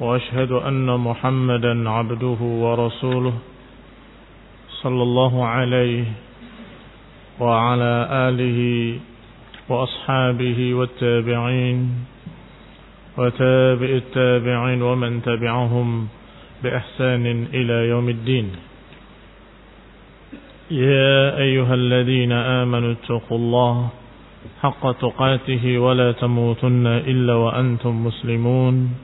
وأشهد أن محمدا عبده ورسوله صلى الله عليه وعلى آله وأصحابه والتابعين وتابع التابعين ومن تبعهم بإحسان إلى يوم الدين. يا أيها الذين آمنوا اتقوا الله حق تقاته ولا تموتن إلا وأنتم مسلمون.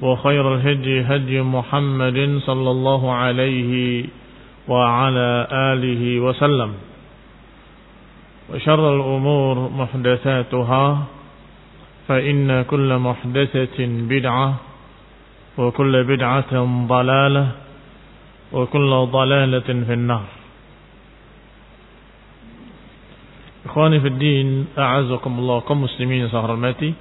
وخير الهدي هدي محمد صلى الله عليه وعلى آله وسلم. وشر الأمور محدثاتها فإن كل محدثة بدعة وكل بدعة ضلالة وكل ضلالة في النار. إخواني في الدين أعزكم الله كم مسلمين سهر الماتي؟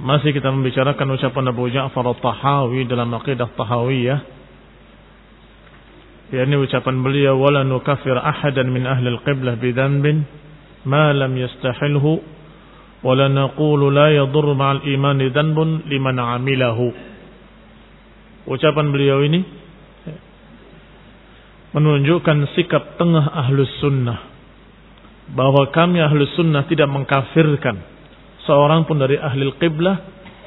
Masih kita membicarakan ucapan Abu Ja'far al-Tahawi dalam aqidah Tahawiyah. yakni ucapan beliau wala nukaffir ahadan min ahli al-qiblah bidhanbin ma lam yastahilhu wala naqulu la yadur ma'al imani dhanbun liman amilahu. Ucapan beliau ini menunjukkan sikap tengah ahlus sunnah bahwa kami ahlus sunnah tidak mengkafirkan seorang pun dari ahli qiblah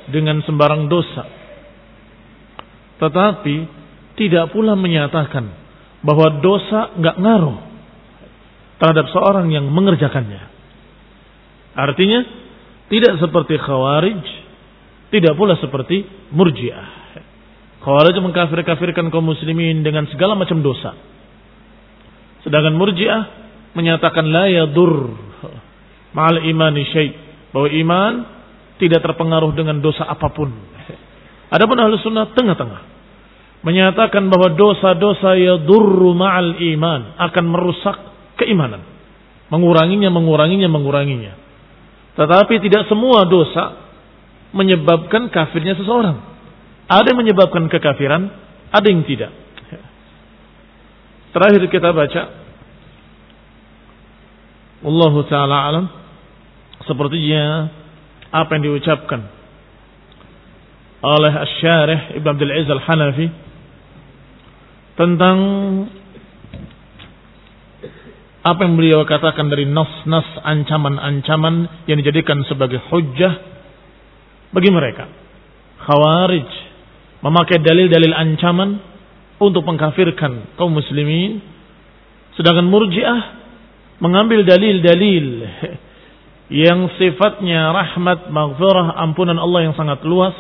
dengan sembarang dosa. Tetapi tidak pula menyatakan bahwa dosa nggak ngaruh terhadap seorang yang mengerjakannya. Artinya tidak seperti khawarij, tidak pula seperti murjiah. Khawarij mengkafir-kafirkan kaum muslimin dengan segala macam dosa. Sedangkan murjiah menyatakan la yadur ma'al imani syai' bahwa iman tidak terpengaruh dengan dosa apa pun. Adapun ahlu sunnah tengah-tengah. Menyatakan bahwa dosa-dosa ya durru ma'al iman. Akan merusak keimanan. Menguranginya, menguranginya, menguranginya. Tetapi tidak semua dosa menyebabkan kafirnya seseorang. Ada yang menyebabkan kekafiran, ada yang tidak. Terakhir kita baca. Wallahu ta'ala alam sepertinya apa yang diucapkan oleh Asy-Syarih Ibnu Abdul Aziz Al-Hanafi tentang apa yang beliau katakan dari nas-nas ancaman-ancaman yang dijadikan sebagai hujjah bagi mereka. Khawarij memakai dalil-dalil ancaman untuk mengkafirkan kaum muslimin sedangkan Murji'ah mengambil dalil-dalil yang sifatnya rahmat, maghfirah, ampunan Allah yang sangat luas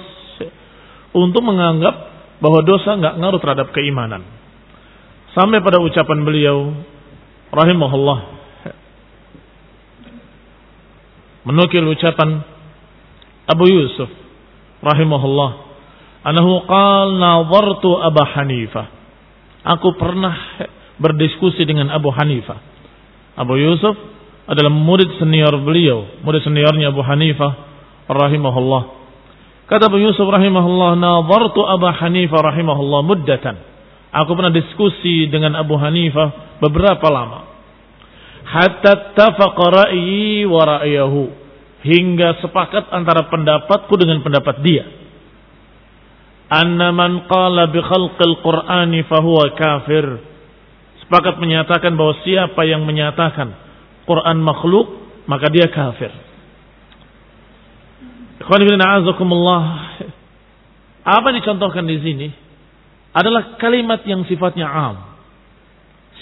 untuk menganggap bahwa dosa nggak ngaruh terhadap keimanan. Sampai pada ucapan beliau rahimahullah menukil ucapan Abu Yusuf rahimahullah anahu qal nazartu Abu Hanifah aku pernah berdiskusi dengan Abu Hanifah Abu Yusuf adalah murid senior beliau, murid seniornya Abu Hanifah rahimahullah. Kata Abu Yusuf rahimahullah, "Nadhartu Abu Hanifah rahimahullah muddatan." Aku pernah diskusi dengan Abu Hanifah beberapa lama. hatta tafaqa ra'yi wa ra'yahu hingga sepakat antara pendapatku dengan pendapat dia anna man qala bi khalqil qur'ani fahuwa kafir sepakat menyatakan bahwa siapa yang menyatakan Quran makhluk maka dia kafir apa dicontohkan di sini adalah kalimat yang sifatnya am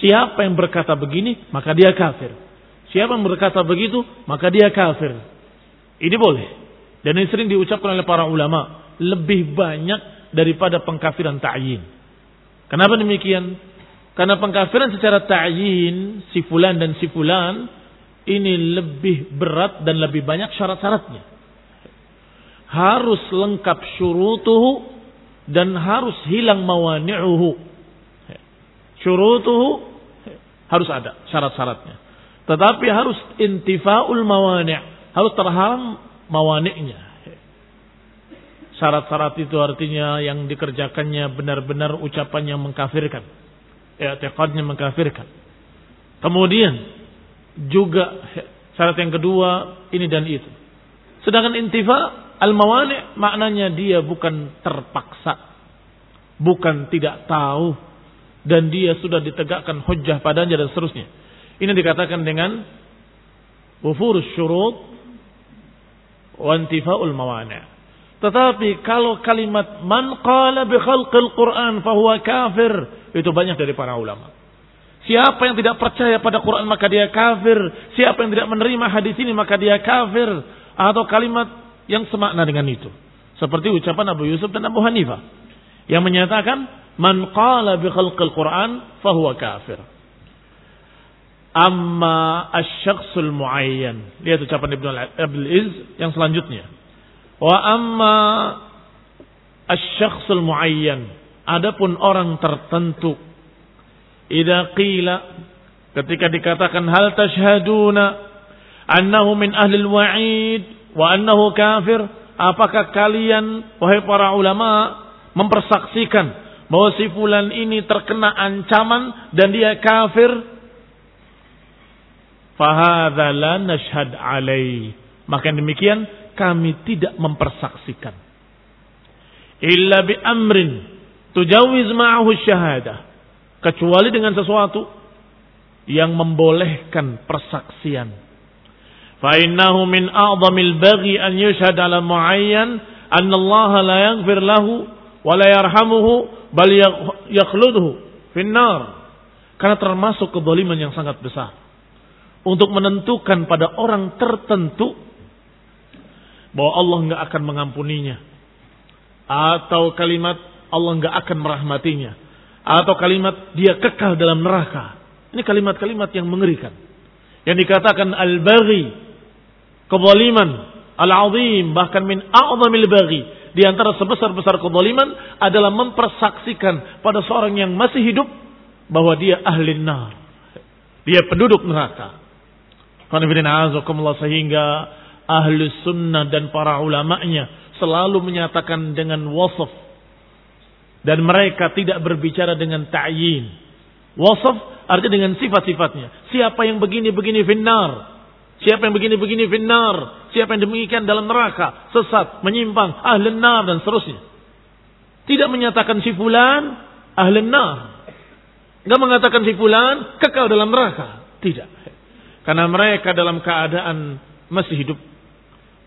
Siapa yang berkata begini, maka dia kafir. Siapa yang berkata begitu, maka dia kafir. Ini boleh. Dan ini sering diucapkan oleh para ulama. Lebih banyak daripada pengkafiran ta'yin. Kenapa demikian? Karena pengkafiran secara ta'yin, si fulan dan si fulan, ini lebih berat dan lebih banyak syarat-syaratnya. Harus lengkap syurutuhu dan harus hilang mawani'uhu. Syurutuhu harus ada syarat-syaratnya. Tetapi harus intifaul mawani' harus terhalang mawani'nya. Syarat-syarat itu artinya yang dikerjakannya benar-benar ucapan yang mengkafirkan. I'tiqadnya mengkafirkan. Kemudian juga syarat yang kedua ini dan itu. Sedangkan intifa al-mawani' maknanya dia bukan terpaksa. Bukan tidak tahu dan dia sudah ditegakkan hujjah padanya dan seterusnya. Ini dikatakan dengan wufurus syurut wa intifa'ul mawani'. Tetapi kalau kalimat man qala bi khalqil Qur'an fahuwa kafir itu banyak dari para ulama. Siapa yang tidak percaya pada Quran maka dia kafir. Siapa yang tidak menerima hadis ini maka dia kafir. Atau kalimat yang semakna dengan itu. Seperti ucapan Abu Yusuf dan Abu Hanifah. Yang menyatakan Man qala bi khalqil Quran fahuwa kafir. Amma asy-syakhsul muayyan. Lihat ucapan Ibnu Abdul Iz yang selanjutnya. Wa amma asy-syakhsul muayyan. Adapun orang tertentu idza qila ketika dikatakan hal tashhaduna annahu min ahli al-wa'id wa annahu kafir apakah kalian wahai para ulama mempersaksikan bahwa si fulan ini terkena ancaman dan dia kafir, fahadha la nashhad alaih. Maka demikian kami tidak mempersaksikan. Illa bi amrin tujawiz ma'ahu syahadah. Kecuali dengan sesuatu yang membolehkan persaksian. Fa'innahu min a'zamil baghi an yushhad ala muayyan anna Allah la yaghfir lahu wa la yarhamuhu bal yakhludhu finnar. Karena termasuk kedoliman yang sangat besar. Untuk menentukan pada orang tertentu bahwa Allah nggak akan mengampuninya. Atau kalimat Allah nggak akan merahmatinya. Atau kalimat dia kekal dalam neraka. Ini kalimat-kalimat yang mengerikan. Yang dikatakan al-baghi. Kezaliman. Al-azim. Bahkan min a'zamil baghi di antara sebesar-besar kezaliman adalah mempersaksikan pada seorang yang masih hidup bahwa dia ahli nar. Dia penduduk neraka. Sehingga ahli sunnah dan para ulamanya selalu menyatakan dengan wasaf. Dan mereka tidak berbicara dengan ta'yin. Wasaf artinya dengan sifat-sifatnya. Siapa yang begini-begini finnar. Siapa yang begini-begini finnar. Siapa yang demikian dalam neraka. Sesat, menyimpang, ahli nar dan seterusnya. Tidak menyatakan si fulan ahli nar. Enggak mengatakan si fulan kekal dalam neraka. Tidak. Karena mereka dalam keadaan masih hidup.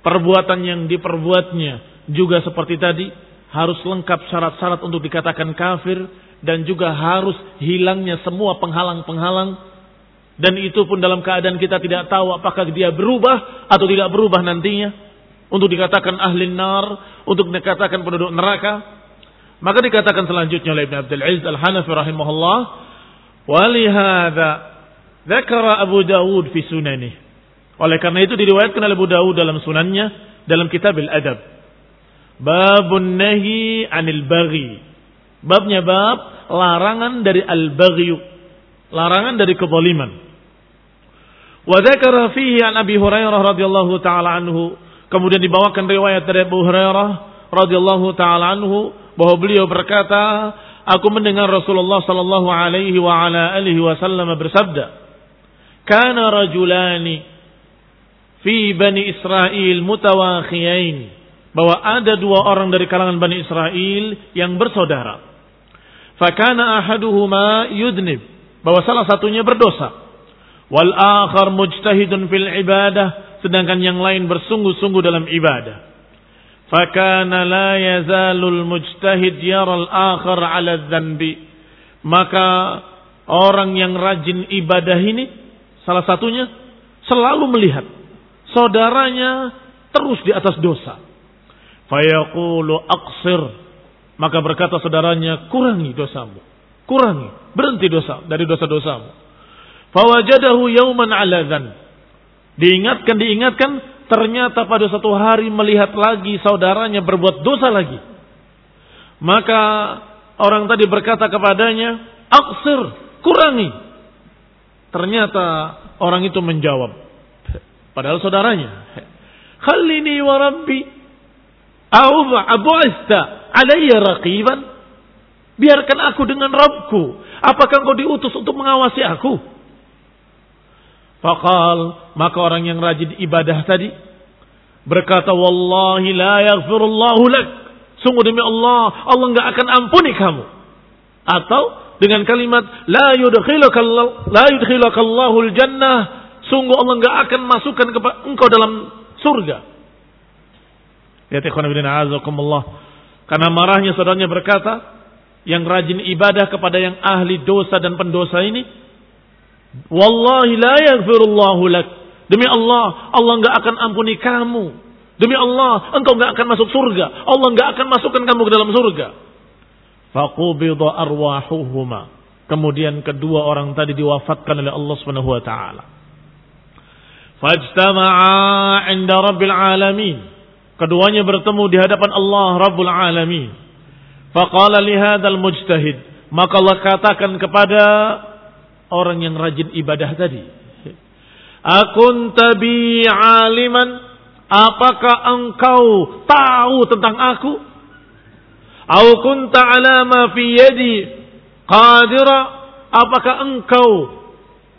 Perbuatan yang diperbuatnya juga seperti tadi. Harus lengkap syarat-syarat untuk dikatakan kafir. Dan juga harus hilangnya semua penghalang-penghalang dan itu pun dalam keadaan kita tidak tahu apakah dia berubah atau tidak berubah nantinya. Untuk dikatakan ahli nar, untuk dikatakan penduduk neraka. Maka dikatakan selanjutnya oleh Ibn Abdul Aziz Al-Hanafi rahimahullah. Walihada Zakara Abu Dawud fi sunanih. Oleh karena itu diriwayatkan oleh Abu Dawud dalam sunannya dalam kitab Al-Adab. Babun nahi anil baghi. Babnya bab larangan dari al-baghyu. Larangan dari kezaliman. Wa dzakara fihi an Abi Hurairah radhiyallahu taala anhu. Kemudian dibawakan riwayat dari Abu Hurairah radhiyallahu taala anhu bahwa beliau berkata, aku mendengar Rasulullah sallallahu alaihi wa ala alihi wasallam bersabda, kana rajulani fi Bani Israel mutawakhiyain bahwa ada dua orang dari kalangan Bani Israel yang bersaudara. Fakana ahaduhuma yudnib bahwa salah satunya berdosa. Wal akhar mujtahidun fil ibadah sedangkan yang lain bersungguh-sungguh dalam ibadah. Fakana la yazalul mujtahid yaral akhar ala dhanbi. Maka orang yang rajin ibadah ini salah satunya selalu melihat saudaranya terus di atas dosa. Fayaqulu aqsir. Maka berkata saudaranya, kurangi dosamu. Kurangi, berhenti dosa dari dosa-dosamu. Fawajadahu yauman ala dhan. Diingatkan, diingatkan, ternyata pada satu hari melihat lagi saudaranya berbuat dosa lagi. Maka orang tadi berkata kepadanya, aksir, kurangi. Ternyata orang itu menjawab. Padahal saudaranya. Khalini wa rabbi. Abu'ista alaiya raqiban. Biarkan aku dengan Rabbku. Apakah engkau diutus untuk mengawasi aku? Fakal maka orang yang rajin ibadah tadi berkata wallahi la yaghfirullahu lak. Sungguh demi Allah, Allah enggak akan ampuni kamu. Atau dengan kalimat la yudkhilaka la yudkhilaka Allahul jannah. Sungguh Allah enggak akan masukkan engkau dalam surga. Ya. Karena marahnya saudaranya berkata, yang rajin ibadah kepada yang ahli dosa dan pendosa ini Wallahi la yaghfirullahu lak. Demi Allah, Allah enggak akan ampuni kamu. Demi Allah, engkau enggak akan masuk surga. Allah enggak akan masukkan kamu ke dalam surga. Faqubida arwahuhuma. Kemudian kedua orang tadi diwafatkan oleh Allah Subhanahu wa taala. Fajtama'a 'inda Rabbil alamin. Keduanya bertemu di hadapan Allah Rabbul alamin. Faqala li hadzal mujtahid, maka Allah katakan kepada orang yang rajin ibadah tadi. Akun tabi aliman, apakah engkau tahu tentang aku? Au kunta ala ma fi yadi qadira, apakah engkau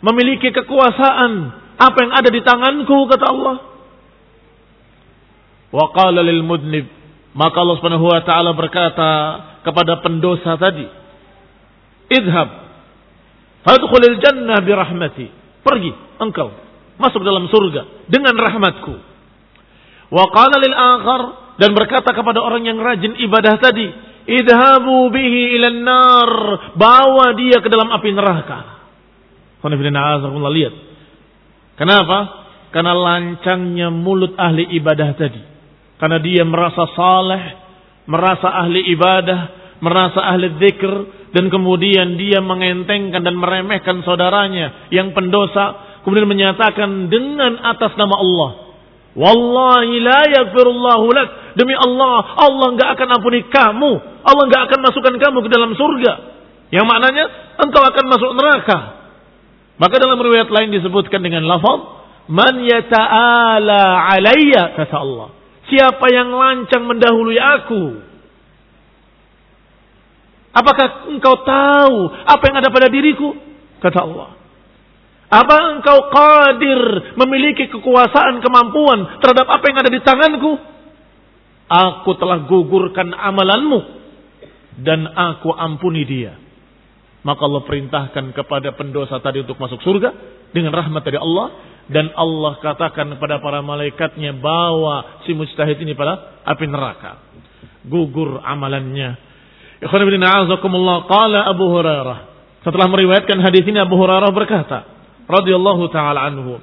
memiliki kekuasaan apa yang ada di tanganku kata Allah? Wa qala lil mudnib, maka Allah Subhanahu wa taala berkata kepada pendosa tadi, "Idhab Fadkhulil jannah birahmati. Pergi engkau masuk dalam surga dengan rahmatku. Wa qala lil akhar dan berkata kepada orang yang rajin ibadah tadi, idhabu bihi ilan nar, bawa dia ke dalam api neraka. lihat. Kenapa? Karena lancangnya mulut ahli ibadah tadi. Karena dia merasa saleh, merasa ahli ibadah, merasa ahli dzikir, dan kemudian dia mengentengkan dan meremehkan saudaranya yang pendosa kemudian menyatakan dengan atas nama Allah wallahi la yaghfirullahu lak demi Allah Allah enggak akan ampuni kamu Allah enggak akan masukkan kamu ke dalam surga yang maknanya engkau akan masuk neraka maka dalam riwayat lain disebutkan dengan lafaz man yata'ala alayya kata Allah siapa yang lancang mendahului aku Apakah engkau tahu apa yang ada pada diriku? Kata Allah. Apa engkau qadir memiliki kekuasaan, kemampuan terhadap apa yang ada di tanganku? Aku telah gugurkan amalanmu dan aku ampuni dia. Maka Allah perintahkan kepada pendosa tadi untuk masuk surga dengan rahmat dari Allah dan Allah katakan kepada para malaikatnya bawa si mujtahid ini pada api neraka. Gugur amalannya qala Abu Hurairah. Setelah meriwayatkan hadis ini Abu Hurairah berkata, radhiyallahu taala anhu,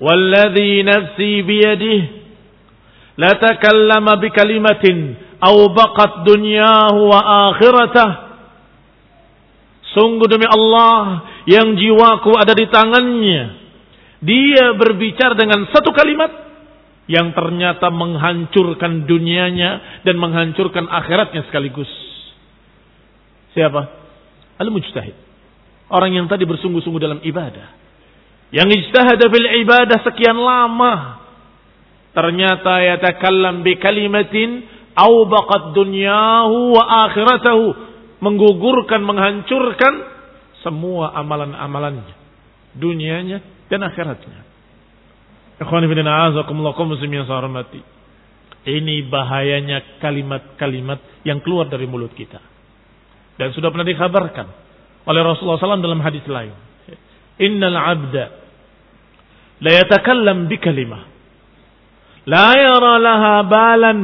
"Walladhi nafsi biyadihi la takallama bi kalimatin aw baqat dunyahu wa akhiratah." Sungguh demi Allah yang jiwaku ada di tangannya. Dia berbicara dengan satu kalimat yang ternyata menghancurkan dunianya dan menghancurkan akhiratnya sekaligus. Siapa? Al-mujtahid. Orang yang tadi bersungguh-sungguh dalam ibadah. Yang ijtahada fil ibadah sekian lama. Ternyata yatakallam bi kalimatin au baqad dunyahu wa akhiratahu. Menggugurkan, menghancurkan semua amalan-amalannya. Dunianya dan akhiratnya. Ini bahayanya kalimat-kalimat yang keluar dari mulut kita. Dan sudah pernah dikabarkan oleh Rasulullah SAW dalam hadis lain. Innal abda la yatakallam bi kalimah la yara laha balan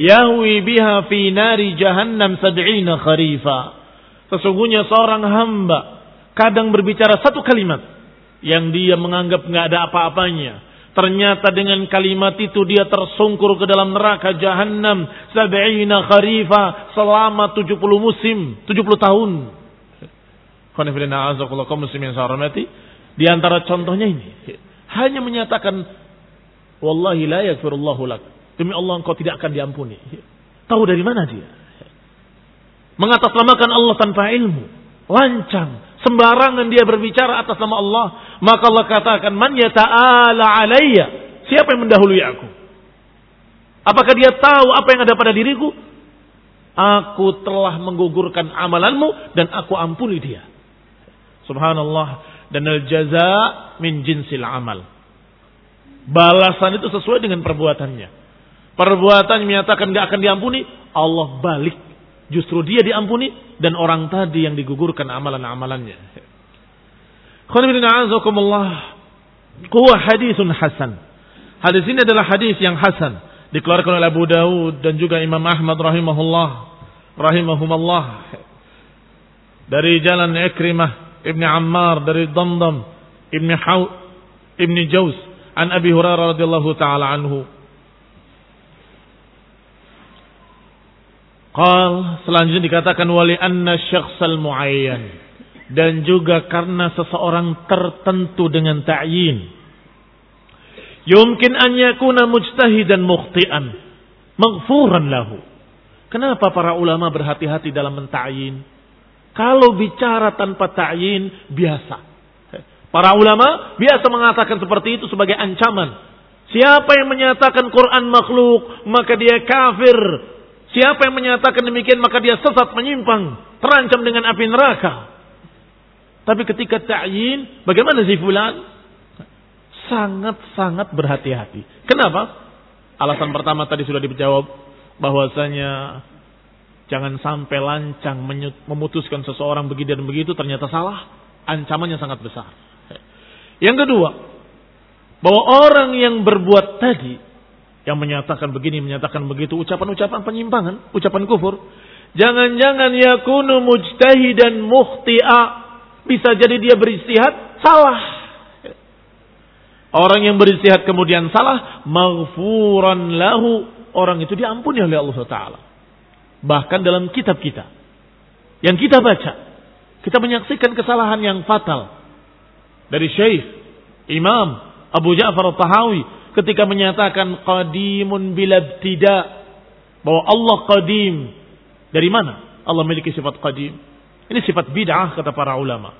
yahwi biha fi nari jahannam sab'ina kharifa. Sesungguhnya seorang hamba kadang berbicara satu kalimat yang dia menganggap nggak ada apa-apanya. Ternyata dengan kalimat itu dia tersungkur ke dalam neraka jahanam sab'ina kharifa selama 70 musim, 70 tahun. Di antara contohnya ini hanya menyatakan wallahi la yaghfirullahu lak. Demi Allah engkau tidak akan diampuni. Tahu dari mana dia? Mengatasnamakan Allah tanpa ilmu, lancang, sembarangan dia berbicara atas nama Allah, maka Allah katakan, "Man yata'ala alayya?" Siapa yang mendahului aku? Apakah dia tahu apa yang ada pada diriku? Aku telah menggugurkan amalanmu dan aku ampuni dia. Subhanallah. Dan al-jaza min jinsil amal. Balasan itu sesuai dengan perbuatannya. Perbuatan menyatakan gak akan diampuni, Allah balik Justru dia diampuni dan orang tadi yang digugurkan amalan-amalannya. Kuwa hadisun hasan. Hadis ini adalah hadis yang hasan. Dikeluarkan oleh Abu Dawud dan juga Imam Ahmad rahimahullah. Rahimahumullah. Dari jalan Ikrimah Ibni Ammar dari Damdam Ibni Haw Ibni Jauz an Abi Hurairah radhiyallahu taala anhu Qal selanjutnya dikatakan wali anna syakhsal muayyan dan juga karena seseorang tertentu dengan ta'yin. Yumkin an yakuna mujtahidan mukhtian maghfuran lahu. Kenapa para ulama berhati-hati dalam menta'yin? Kalau bicara tanpa ta'yin biasa. Para ulama biasa mengatakan seperti itu sebagai ancaman. Siapa yang menyatakan Quran makhluk, maka dia kafir Siapa yang menyatakan demikian maka dia sesat menyimpang, terancam dengan api neraka. Tapi ketika ta'yin, bagaimana si fulan? Sangat-sangat berhati-hati. Kenapa? Alasan pertama tadi sudah dijawab bahwasanya jangan sampai lancang memutuskan seseorang begitu dan begitu ternyata salah, ancamannya sangat besar. Yang kedua, bahwa orang yang berbuat tadi yang menyatakan begini, menyatakan begitu, ucapan-ucapan penyimpangan, ucapan kufur. Jangan-jangan yakunu mujtahidan muhti'a. Bisa jadi dia beristihad, salah. Orang yang beristihad kemudian salah, maghfuran lahu. Orang itu diampuni oleh Allah Ta'ala. Bahkan dalam kitab kita. Yang kita baca. Kita menyaksikan kesalahan yang fatal. Dari Syekh, Imam, Abu Ja'far al-Tahawi ketika menyatakan qadimun bila tidak bahwa Allah qadim. Dari mana Allah memiliki sifat qadim? Ini sifat bid'ah kata para ulama.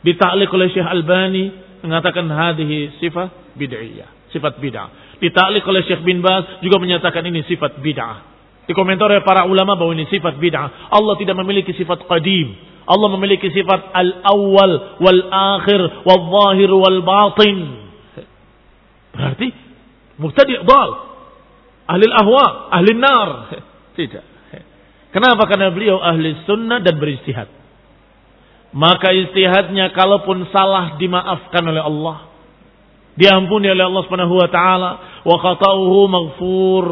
Ditaklik oleh Syekh Albani mengatakan hadhihi sifat bid'iyah, sifat bid'ah. Ditaklik oleh Syekh bin Baz juga menyatakan ini sifat bid'ah. Dikomentar oleh para ulama bahwa ini sifat bid'ah. Allah tidak memiliki sifat qadim. Allah memiliki sifat al-awwal wal-akhir wal-zahir wal-batin. Berarti mubtadi' dal. Ahli ahwa, ahli nar. Tidak. Kenapa? Karena beliau ahli sunnah dan beristihad. Maka istihadnya kalaupun salah dimaafkan oleh Allah. Diampuni oleh Allah Subhanahu wa taala wa khata'uhu maghfur.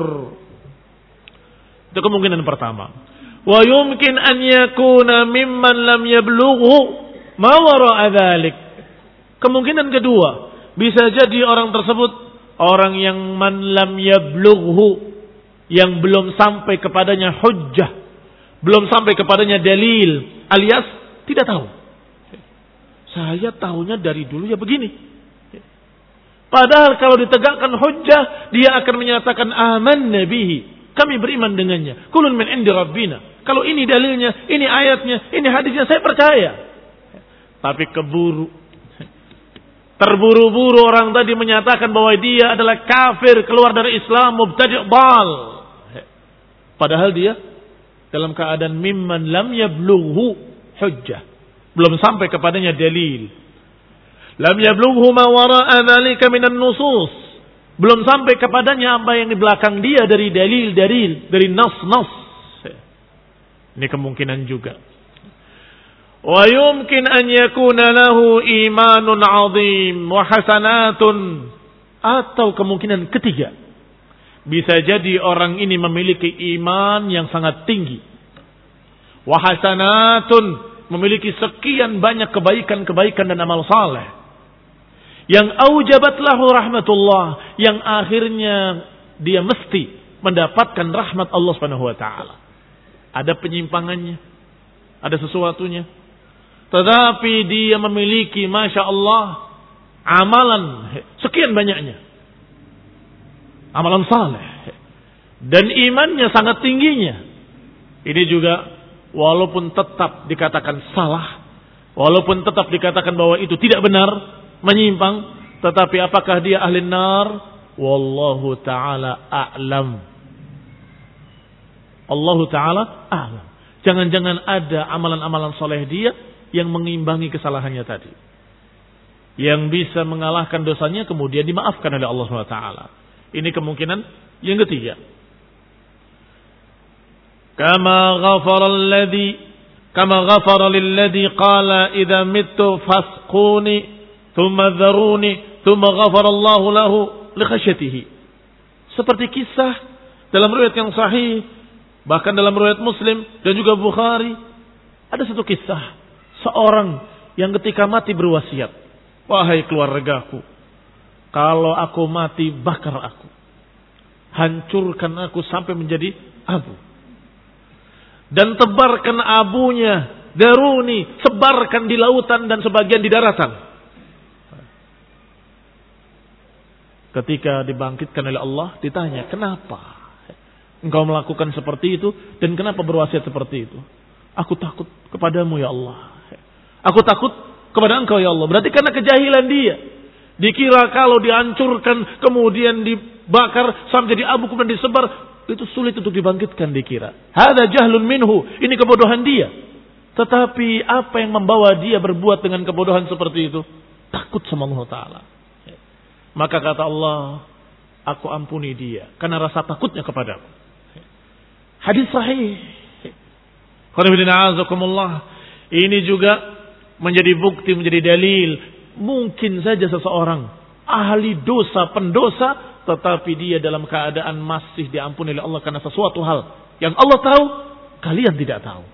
Itu kemungkinan pertama. Wa yumkin an yakuna mimman lam yablughu ma wara'a. Kemungkinan kedua, bisa jadi orang tersebut orang yang man lam yablughu yang belum sampai kepadanya hujjah, belum sampai kepadanya dalil, alias tidak tahu. Saya tahunya dari dulu ya begini. Padahal kalau ditegakkan hujjah, dia akan menyatakan aman nabihi. Kami beriman dengannya. Kulun min indi rabbina. Kalau ini dalilnya, ini ayatnya, ini hadisnya, saya percaya. Tapi keburu Terburu-buru orang tadi menyatakan bahwa dia adalah kafir keluar dari Islam mubtadi' bal. Padahal dia dalam keadaan mimman lam yablughu hujjah. Belum sampai kepadanya dalil. Lam yablughu ma wara'a dzalika minan nusus. Belum sampai kepadanya apa yang di belakang dia dari dalil-dalil, dari nas-nas. Ini kemungkinan juga. Wa yumkin an yakuna lahu imanun azim wa hasanatun atau kemungkinan ketiga bisa jadi orang ini memiliki iman yang sangat tinggi. Wahasanatun memiliki sekian banyak kebaikan-kebaikan dan amal saleh. Yang aujabat lahu rahmatullah. Yang akhirnya dia mesti mendapatkan rahmat Allah subhanahu wa ta'ala. Ada penyimpangannya. Ada sesuatunya. Tetapi dia memiliki Masya Allah. Amalan sekian banyaknya amalan saleh dan imannya sangat tingginya. Ini juga walaupun tetap dikatakan salah, walaupun tetap dikatakan bahwa itu tidak benar, menyimpang, tetapi apakah dia ahli nar? Wallahu taala a'lam. Allah taala a'lam. Jangan-jangan ada amalan-amalan soleh dia yang mengimbangi kesalahannya tadi. Yang bisa mengalahkan dosanya kemudian dimaafkan oleh Allah SWT. Ini kemungkinan yang ketiga. Kama ghafara alladhi kama ghafara lilladhi qala idza mittu fasquni thumma dharuni thumma ghafara Allahu lahu li khasyatihi. Seperti kisah dalam riwayat yang sahih bahkan dalam riwayat Muslim dan juga Bukhari ada satu kisah seorang yang ketika mati berwasiat, wahai keluargaku, kalau aku mati, bakar aku. Hancurkan aku sampai menjadi abu. Dan tebarkan abunya, daruni, sebarkan di lautan dan sebagian di daratan. Ketika dibangkitkan oleh Allah, ditanya, kenapa engkau melakukan seperti itu dan kenapa berwasiat seperti itu? Aku takut kepadamu ya Allah. Aku takut kepada engkau ya Allah. Berarti karena kejahilan dia. Dikira kalau dihancurkan kemudian dibakar sampai jadi abu kemudian disebar itu sulit untuk dibangkitkan dikira. Hada jahlun minhu. Ini kebodohan dia. Tetapi apa yang membawa dia berbuat dengan kebodohan seperti itu? Takut sama Allah Ta'ala. Maka kata Allah, aku ampuni dia. Karena rasa takutnya kepadaku. Hadis sahih. Ini juga menjadi bukti, menjadi dalil Mungkin saja seseorang ahli dosa, pendosa, tetapi dia dalam keadaan masih diampuni oleh Allah karena sesuatu hal yang Allah tahu, kalian tidak tahu.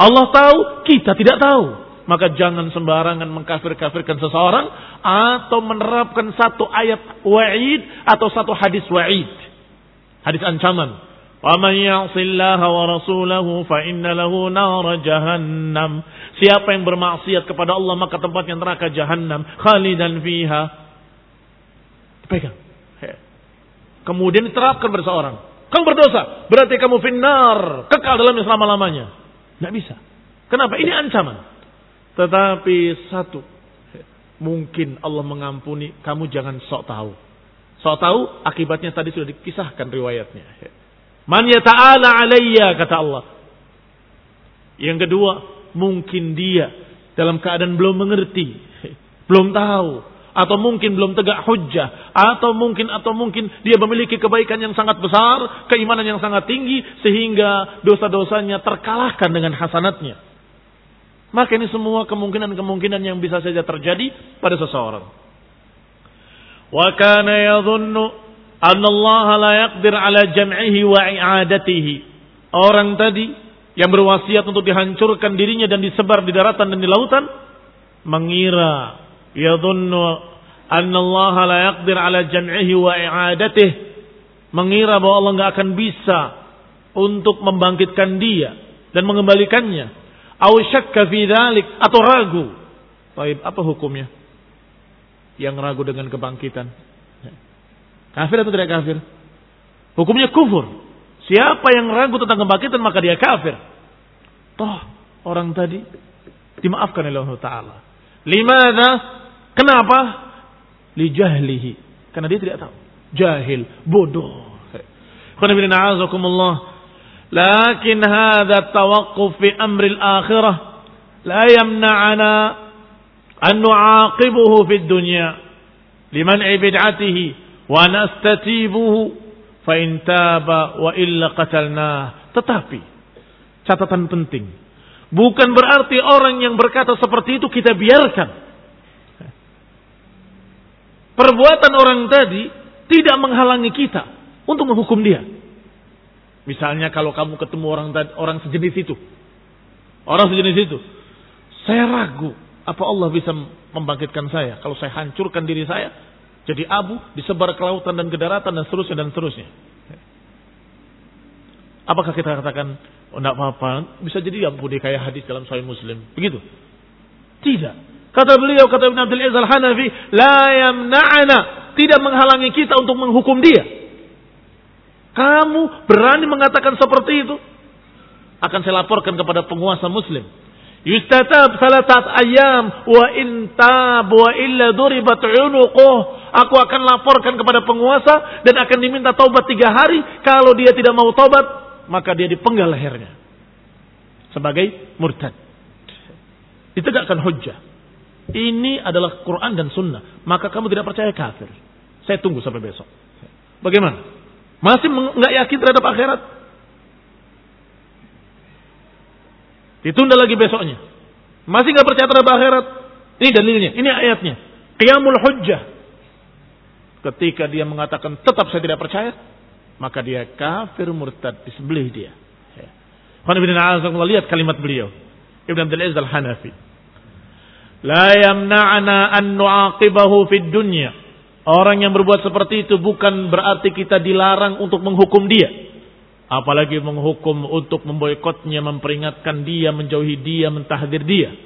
Allah tahu, kita tidak tahu. Maka jangan sembarangan mengkafir-kafirkan seseorang atau menerapkan satu ayat wa'id atau satu hadis wa'id. Hadis ancaman. وَمَنْ يَعْصِ اللَّهَ وَرَسُولَهُ فَإِنَّ لَهُ نَارَ جَهَنَّمْ Siapa yang bermaksiat kepada Allah maka tempatnya neraka jahanam. Khalidan fiha. Pegang. Kemudian diterapkan pada seorang. Kamu berdosa. Berarti kamu finnar. Kekal dalamnya selama-lamanya. Tidak bisa. Kenapa? Ini ancaman. Tetapi satu. Mungkin Allah mengampuni. Kamu jangan sok tahu. Sok tahu akibatnya tadi sudah dikisahkan riwayatnya. Man ya ta'ala alayya kata Allah. Yang kedua, mungkin dia dalam keadaan belum mengerti, belum tahu, atau mungkin belum tegak hujjah, atau mungkin atau mungkin dia memiliki kebaikan yang sangat besar, keimanan yang sangat tinggi sehingga dosa-dosanya terkalahkan dengan hasanatnya. Maka ini semua kemungkinan-kemungkinan yang bisa saja terjadi pada seseorang. Wa kana anna Allah la yaqdir ala jam'ihi wa i'adatihi. Orang tadi yang berwasiat untuk dihancurkan dirinya dan disebar di daratan dan di lautan mengira yadhunnu anna Allah la yaqdir ala jam'ihi wa i'adatihi mengira bahwa Allah enggak akan bisa untuk membangkitkan dia dan mengembalikannya au syakka fi dhalik atau ragu Baik, apa hukumnya? Yang ragu dengan kebangkitan. Kafir atau tidak kafir? Hukumnya kufur. Siapa yang ragu tentang kebangkitan maka dia kafir. Toh orang tadi dimaafkan oleh Allah Taala. Limana? Kenapa? Li jahlihi. Karena dia tidak tahu. Jahil, bodoh. Lakin hadha tawaqquf fi amri al-akhirah la yamna'ana an nu'aqibuhu fid dunya liman bid'atihi wa nastatibuhu fa in taba wa illa qatalnah. Tetapi catatan penting, bukan berarti orang yang berkata seperti itu kita biarkan. Perbuatan orang tadi tidak menghalangi kita untuk menghukum dia. Misalnya kalau kamu ketemu orang orang sejenis itu, orang sejenis itu, saya ragu apa Allah bisa membangkitkan saya kalau saya hancurkan diri saya jadi abu disebar ke lautan dan ke daratan dan seterusnya dan seterusnya. Apakah kita katakan oh apa-apa bisa jadi ampuni kayak hadis dalam Sahih Muslim begitu? Tidak. Kata beliau kata Ibn Abdul Aziz Al-Hanafi la yamna'ana tidak menghalangi kita untuk menghukum dia. Kamu berani mengatakan seperti itu? Akan saya laporkan kepada penguasa muslim. Yustatab salasat ayam wa intab wa illa duribat unuquh. Aku akan laporkan kepada penguasa dan akan diminta taubat tiga hari. Kalau dia tidak mau taubat, maka dia dipenggal lehernya. Sebagai murtad. Ditegakkan hujjah. Ini adalah Quran dan Sunnah. Maka kamu tidak percaya kafir. Saya tunggu sampai besok. Bagaimana? Masih nggak yakin terhadap akhirat? Ditunda lagi besoknya. Masih nggak percaya terhadap akhirat? Ini dalilnya, ini ayatnya. Qiyamul hujjah. Ketika dia mengatakan tetap saya tidak percaya, maka dia kafir murtad disembelih dia. Lihat kalimat beliau. Ibn Abdul Aziz Al-Hanafi. La yamna'ana an nu'aqibahu fid dunya Orang yang berbuat seperti itu bukan berarti kita dilarang untuk menghukum dia. Apalagi menghukum untuk memboikotnya, memperingatkan dia, menjauhi dia, mentahdir dia.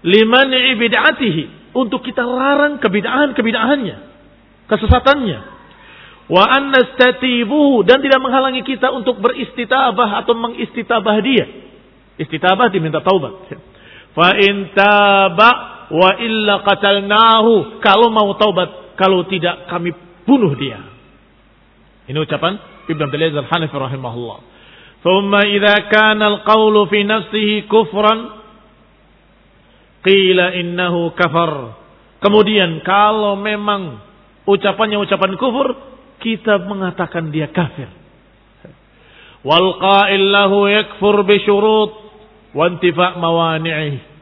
Liman ibidatihi. Untuk kita larang kebidaan-kebidaannya. Kesesatannya. Wa annastatibuhu. Dan tidak menghalangi kita untuk beristitabah atau mengistitabah dia. Istitabah diminta taubat. Fa in wa illa qatalnahu kalau mau taubat kalau tidak kami bunuh dia ini ucapan Ibn Abdul Aziz Al-Hanafi rahimahullah thumma idza kana al-qawlu fi nafsihi kufran qila innahu kafar kemudian kalau memang ucapannya ucapan kufur kita mengatakan dia kafir wal qa'il lahu yakfur bi syurut wa intifa' mawani'ihi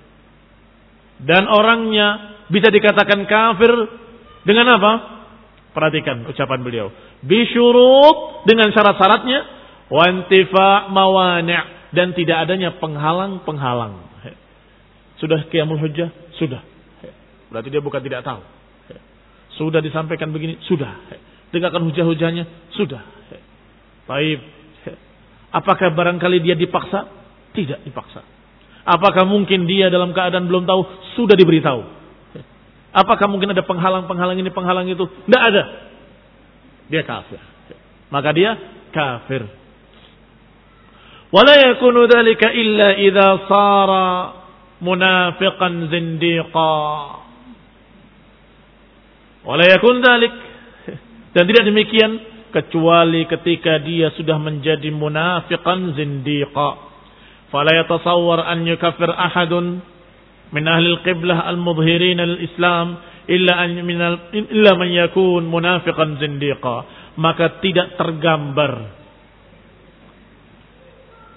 dan orangnya bisa dikatakan kafir dengan apa? Perhatikan ucapan beliau. Bisyurut dengan syarat-syaratnya. Wantifa mawani' dan tidak adanya penghalang-penghalang. Sudah kiamul hujjah? Sudah. Berarti dia bukan tidak tahu. Sudah disampaikan begini? Sudah. Tegakkan hujah-hujahnya? Sudah. Baik. Apakah barangkali dia dipaksa? Tidak dipaksa. Apakah mungkin dia dalam keadaan belum tahu sudah diberitahu? Apakah mungkin ada penghalang-penghalang ini, penghalang itu? Tidak ada. Dia kafir. Maka dia kafir. Wala yakunu dhalika illa idza sara munafiqan zindiqa. Wala yakun dalik. Dan tidak demikian kecuali ketika dia sudah menjadi munafiqan zindiqa. Fala yatasawwar an yukaffir ahadun min ahli al-qiblah al-mudhirin al-islam illa an min illa man yakun munafiqan zindiqa. Maka tidak tergambar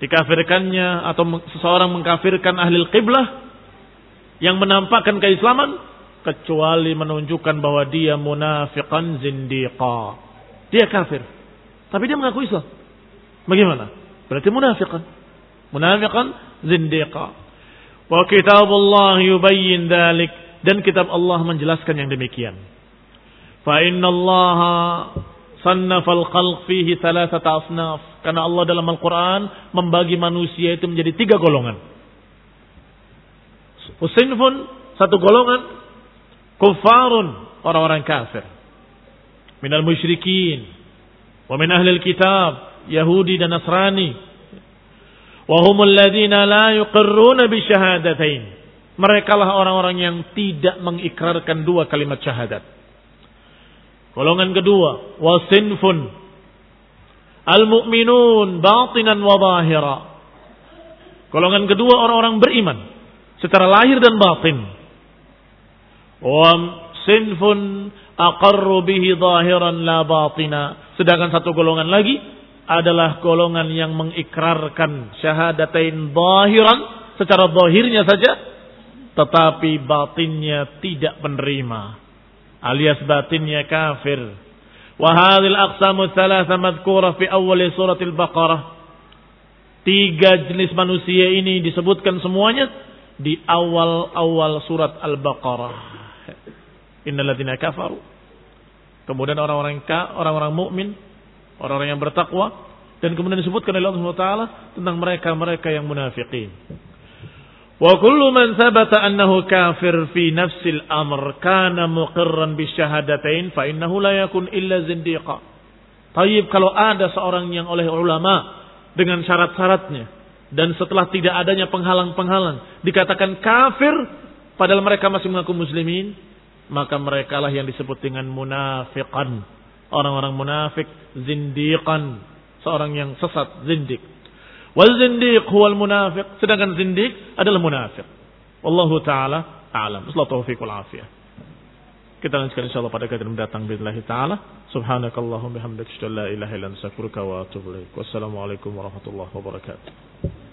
dikafirkannya atau seseorang mengkafirkan ahli qiblah yang menampakkan keislaman kecuali menunjukkan bahwa dia munafiqan zindiqa dia kafir tapi dia mengaku Islam bagaimana berarti munafiqan Munafiqan zindiqa. Wa kitabullah yubayyin dalik. Dan kitab Allah menjelaskan yang demikian. Fa inna Allah sannafa al-khalq fihi thalathata asnaf. Karena Allah dalam Al-Quran membagi manusia itu menjadi tiga golongan. Usinfun, satu golongan. Kufarun, orang-orang kafir. Minal musyrikin. Wa min ahli kitab Yahudi dan Nasrani Wahumul ladina la yuqirruna bisyahadatain. Mereka lah orang-orang yang tidak mengikrarkan dua kalimat syahadat. Golongan kedua, wasinfun. Al-mu'minun batinan wa zahira. Golongan kedua orang-orang beriman. secara lahir dan batin. Wa sinfun aqarru bihi zahiran la batina. Sedangkan satu golongan lagi adalah golongan yang mengikrarkan syahadatain zahiran secara zahirnya saja tetapi batinnya tidak menerima alias batinnya kafir. Wa hadhil aqsamu thalatha madhkura fi awal surat al-Baqarah. Tiga jenis manusia ini disebutkan semuanya di awal-awal surat Al-Baqarah. Innalladzina kafaru. Kemudian orang-orang orang-orang mukmin, orang-orang yang bertakwa dan kemudian disebutkan oleh Allah Subhanahu tentang mereka-mereka yang munafikin. Wa kullu man thabata annahu kafir fi nafsil amr kana muqirran bisyahadatain fa innahu la yakun illa zindiqa. Tayyib kalau ada seorang yang oleh ulama dengan syarat-syaratnya dan setelah tidak adanya penghalang-penghalang dikatakan kafir padahal mereka masih mengaku muslimin maka mereka lah yang disebut dengan munafiqan. Orang-orang munafik zindiqan, seorang yang sesat zindik. Wal zindiq huwal munafiq. Sedangkan zindiq adalah munafik. Wallahu taala a'lam. Sallallahu taufiq wal afiyah. Kita lanjutkan insyaallah pada kajian mendatang billahi taala. Subhanakallahumma bihamdika asyhadu la ilaha illa anta astaghfiruka wa atubu ilaik. Wassalamualaikum warahmatullahi wabarakatuh.